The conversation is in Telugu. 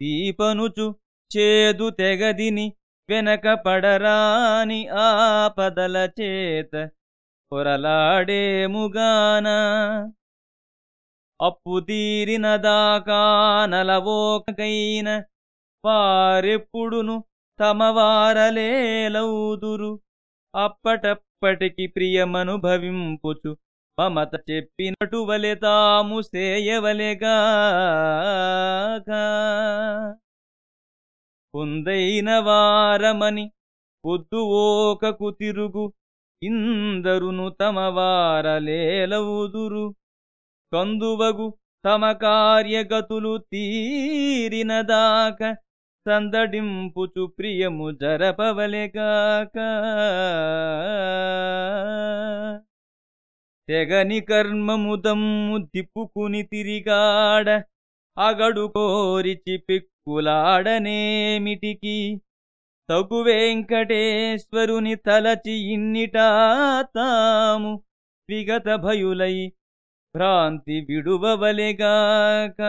దీపనుచు చేదు తెగదిని వెనక పడరాని ఆపదల చేత పొరలాడేముగాన అప్పు తీరిన దాకా నలవోకైన వారెప్పుడును తమవారలేలౌదురు. అప్పటప్పటికి ప్రియమనుభవింపుచు మమత చెప్పినటు వలె తాము సేయవలెగాక పొందైన వారమని పొద్దు ఓకకు తిరుగు ఇందరును తమ వారలేలవుదురు కందువగు తమ కార్యగతులు తీరినదాక సందడింపుచు ప్రియము జరపవలెగాక. తెగని కర్మముదమ్ము తిప్పుకుని తిరిగాడ అగడు కోరిచి పిక్కులాడనేమిటికి తగు వెంకటేశ్వరుని తలచి ఇన్నిటా తాము విగత భయులై భ్రాంతి విడువవలెగాక.